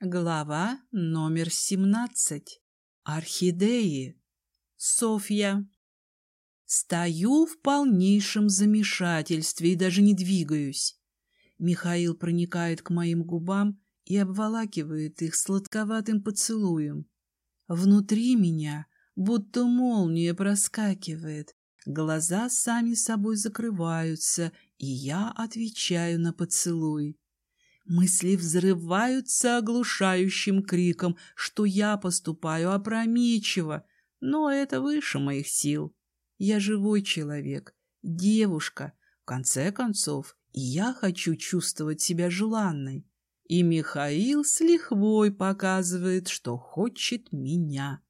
Глава номер 17. Орхидеи. Софья. Стою в полнейшем замешательстве и даже не двигаюсь. Михаил проникает к моим губам и обволакивает их сладковатым поцелуем. Внутри меня будто молния проскакивает, глаза сами собой закрываются, и я отвечаю на поцелуй. Мысли взрываются оглушающим криком, что я поступаю опрометчиво, но это выше моих сил. Я живой человек, девушка, в конце концов, и я хочу чувствовать себя желанной. И Михаил с лихвой показывает, что хочет меня.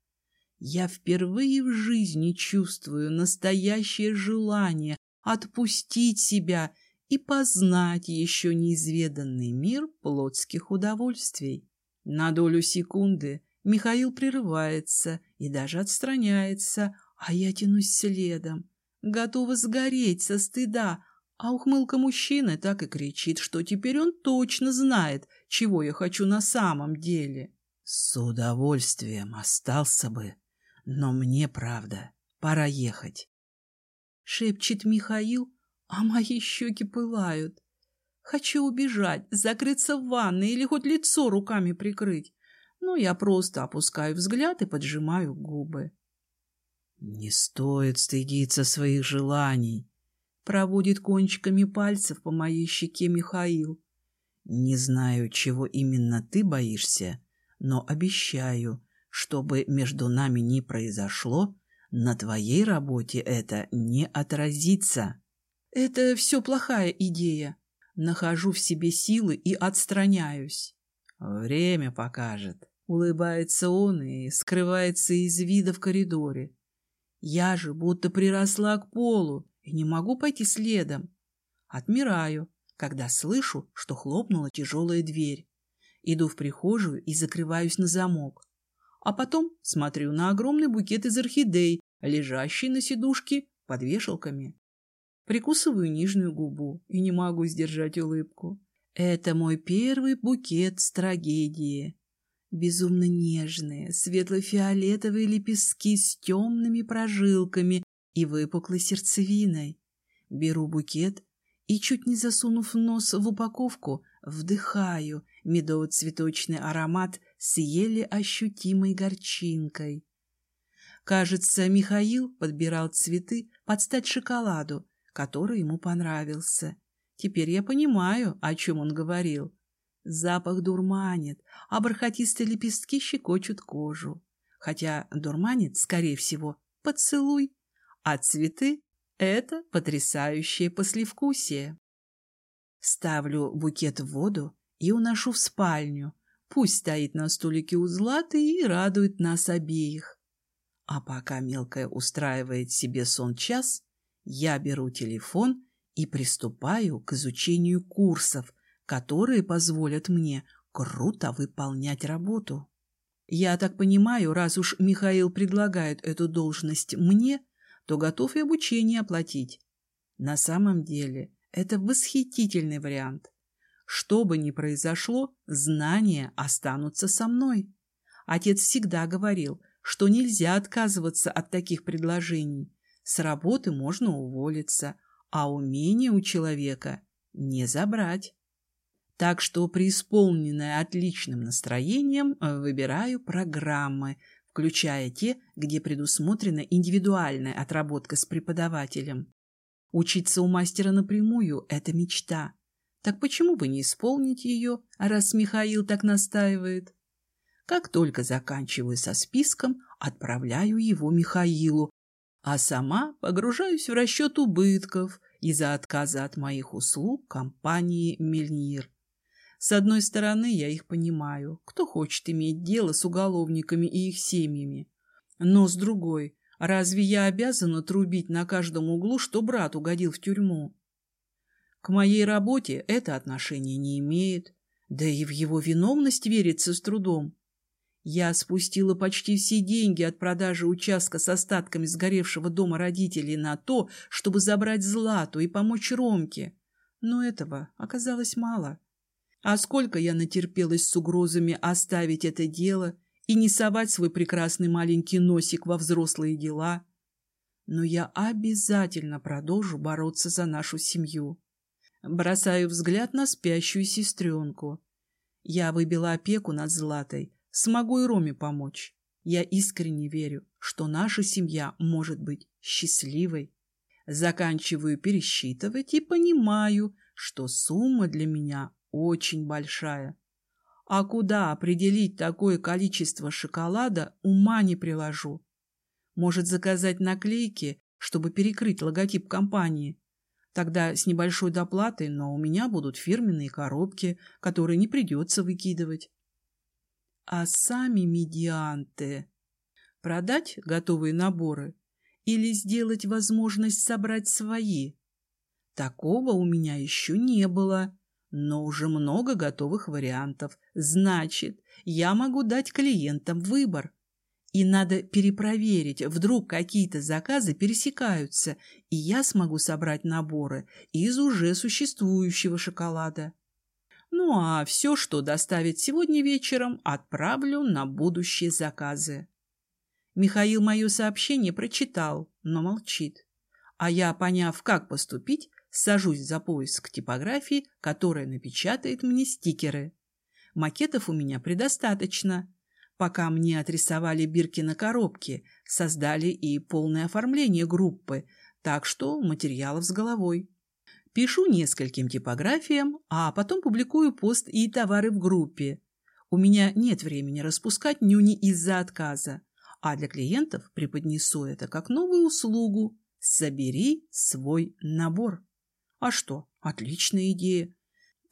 Я впервые в жизни чувствую настоящее желание отпустить себя и познать еще неизведанный мир плотских удовольствий. На долю секунды Михаил прерывается и даже отстраняется, а я тянусь следом, готова сгореть со стыда, а ухмылка мужчины так и кричит, что теперь он точно знает, чего я хочу на самом деле. С удовольствием остался бы, но мне, правда, пора ехать. Шепчет Михаил, а мои щеки пылают. Хочу убежать, закрыться в ванной или хоть лицо руками прикрыть. Но я просто опускаю взгляд и поджимаю губы. Не стоит стыдиться своих желаний. Проводит кончиками пальцев по моей щеке Михаил. Не знаю, чего именно ты боишься, но обещаю, чтобы между нами не произошло, на твоей работе это не отразится. Это все плохая идея. Нахожу в себе силы и отстраняюсь. Время покажет. Улыбается он и скрывается из вида в коридоре. Я же будто приросла к полу и не могу пойти следом. Отмираю, когда слышу, что хлопнула тяжелая дверь. Иду в прихожую и закрываюсь на замок. А потом смотрю на огромный букет из орхидей, лежащий на сидушке под вешалками. Прикусываю нижнюю губу и не могу сдержать улыбку. Это мой первый букет с трагедии. Безумно нежные, светло-фиолетовые лепестки с темными прожилками и выпуклой сердцевиной. Беру букет и, чуть не засунув нос в упаковку, вдыхаю медово-цветочный аромат с еле ощутимой горчинкой. Кажется, Михаил подбирал цветы под стать шоколаду, который ему понравился. Теперь я понимаю, о чем он говорил. Запах дурманит, а бархатистые лепестки щекочут кожу. Хотя дурманит, скорее всего, поцелуй, а цветы — это потрясающее послевкусие. Ставлю букет в воду и уношу в спальню. Пусть стоит на столике у Златы и радует нас обеих. А пока мелкая устраивает себе сон час, я беру телефон и приступаю к изучению курсов, которые позволят мне круто выполнять работу. Я так понимаю, раз уж Михаил предлагает эту должность мне, то готов и обучение оплатить. На самом деле это восхитительный вариант. Что бы ни произошло, знания останутся со мной. Отец всегда говорил, что нельзя отказываться от таких предложений. С работы можно уволиться, а умение у человека не забрать. Так что, преисполненная отличным настроением, выбираю программы, включая те, где предусмотрена индивидуальная отработка с преподавателем. Учиться у мастера напрямую – это мечта. Так почему бы не исполнить ее, раз Михаил так настаивает? Как только заканчиваю со списком, отправляю его Михаилу, а сама погружаюсь в расчет убытков из-за отказа от моих услуг компании «Мельнир». С одной стороны, я их понимаю, кто хочет иметь дело с уголовниками и их семьями. Но с другой, разве я обязана трубить на каждом углу, что брат угодил в тюрьму? К моей работе это отношение не имеет, да и в его виновность верится с трудом. Я спустила почти все деньги от продажи участка с остатками сгоревшего дома родителей на то, чтобы забрать Злату и помочь Ромке. Но этого оказалось мало. А сколько я натерпелась с угрозами оставить это дело и не совать свой прекрасный маленький носик во взрослые дела. Но я обязательно продолжу бороться за нашу семью. Бросаю взгляд на спящую сестренку. Я выбила опеку над Златой, смогу и Роме помочь. Я искренне верю, что наша семья может быть счастливой. Заканчиваю пересчитывать и понимаю, что сумма для меня очень большая. А куда определить такое количество шоколада, ума не приложу. Может заказать наклейки, чтобы перекрыть логотип компании. Тогда с небольшой доплатой, но у меня будут фирменные коробки, которые не придется выкидывать. А сами медианты... Продать готовые наборы или сделать возможность собрать свои? Такого у меня еще не было, но уже много готовых вариантов. Значит, я могу дать клиентам выбор. И надо перепроверить, вдруг какие-то заказы пересекаются, и я смогу собрать наборы из уже существующего шоколада. Ну а все, что доставит сегодня вечером, отправлю на будущие заказы. Михаил мое сообщение прочитал, но молчит. А я, поняв, как поступить, сажусь за поиск типографии, которая напечатает мне стикеры. Макетов у меня предостаточно. Пока мне отрисовали бирки на коробке, создали и полное оформление группы, так что материалов с головой. Пишу нескольким типографиям, а потом публикую пост и товары в группе. У меня нет времени распускать нюни из-за отказа, а для клиентов преподнесу это как новую услугу. Собери свой набор. А что, отличная идея.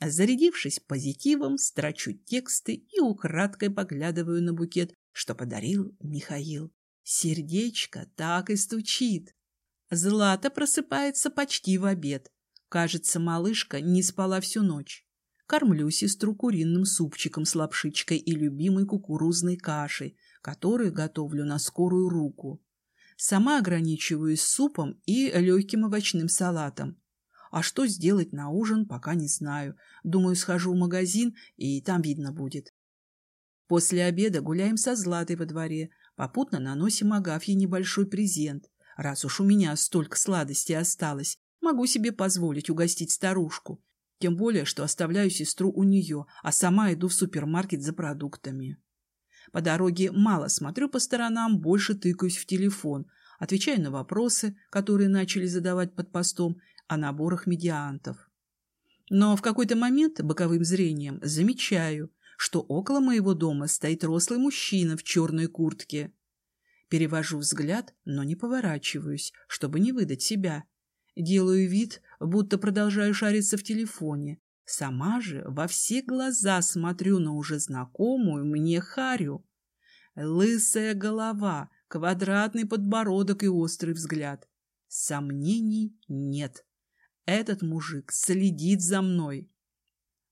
Зарядившись позитивом, строчу тексты и украдкой поглядываю на букет, что подарил Михаил. Сердечко так и стучит. Злата просыпается почти в обед. Кажется, малышка не спала всю ночь. Кормлю сестру куриным супчиком с лапшичкой и любимой кукурузной кашей, которую готовлю на скорую руку. Сама ограничиваюсь супом и легким овощным салатом. А что сделать на ужин, пока не знаю. Думаю, схожу в магазин, и там видно будет. После обеда гуляем со Златой во дворе, попутно наносим Агафье небольшой презент. Раз уж у меня столько сладостей осталось, Могу себе позволить угостить старушку. Тем более, что оставляю сестру у нее, а сама иду в супермаркет за продуктами. По дороге мало смотрю по сторонам, больше тыкаюсь в телефон, отвечаю на вопросы, которые начали задавать под постом, о наборах медиантов. Но в какой-то момент боковым зрением замечаю, что около моего дома стоит рослый мужчина в черной куртке. Перевожу взгляд, но не поворачиваюсь, чтобы не выдать себя. Делаю вид, будто продолжаю шариться в телефоне. Сама же во все глаза смотрю на уже знакомую мне Харю. Лысая голова, квадратный подбородок и острый взгляд. Сомнений нет. Этот мужик следит за мной.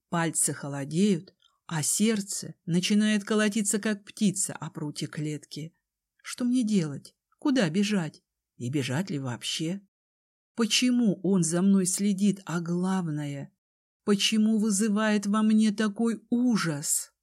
Пальцы холодеют, а сердце начинает колотиться, как птица о прутье клетки. Что мне делать? Куда бежать? И бежать ли вообще? Почему он за мной следит, а главное, почему вызывает во мне такой ужас?